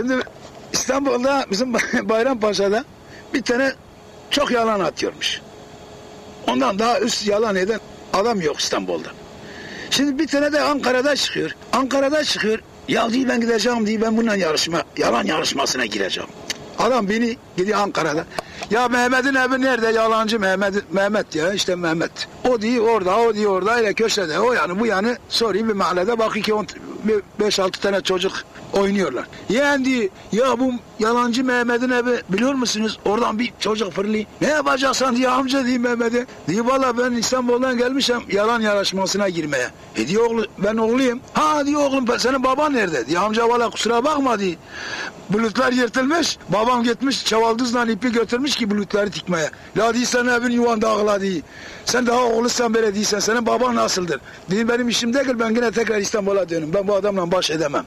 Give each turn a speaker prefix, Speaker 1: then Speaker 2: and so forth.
Speaker 1: Şimdi İstanbul'da bizim Bayrampaşa'da bir tane çok yalan atıyormuş. Ondan daha üst yalan eden adam yok İstanbul'da. Şimdi bir tane de Ankara'da çıkıyor. Ankara'da çıkıyor. Ya diyor ben gideceğim diye ben bununla yarışma, yalan yarışmasına gireceğim. Adam beni gidiyor Ankara'da. Ya Mehmet'in evi nerede? Yalancı Mehmet, Mehmet ya işte Mehmet. O diyor orada, o diyor orada, öyle köşede. O yani bu yani sorayım bir mahallede bak iki on, beş altı tane çocuk oynuyorlar. Diyor ya bu yalancı Mehmet'in evi biliyor musunuz? Oradan bir çocuk fırlıyor. Ne yapacaksın diye amca diyor Mehmet'e. Diyor valla ben İstanbul'dan gelmişim yalan yarışmasına girmeye. E diyor oğlu, ben oğluyum. Ha diyor oğlum senin baban nerede? Diyor amca valla kusura bakma diyor. Bulutlar yırtılmış. Babam gitmiş çavaldızla ipi götürmüş ki bulutları dikmeye. La senin evin yuvan dağıla diyor. Sen daha oğlusan böyle değilsen senin baban nasıldır? Diyor benim işim değil ben yine tekrar İstanbul'a dönüyorum. Ben bu adamla baş edemem.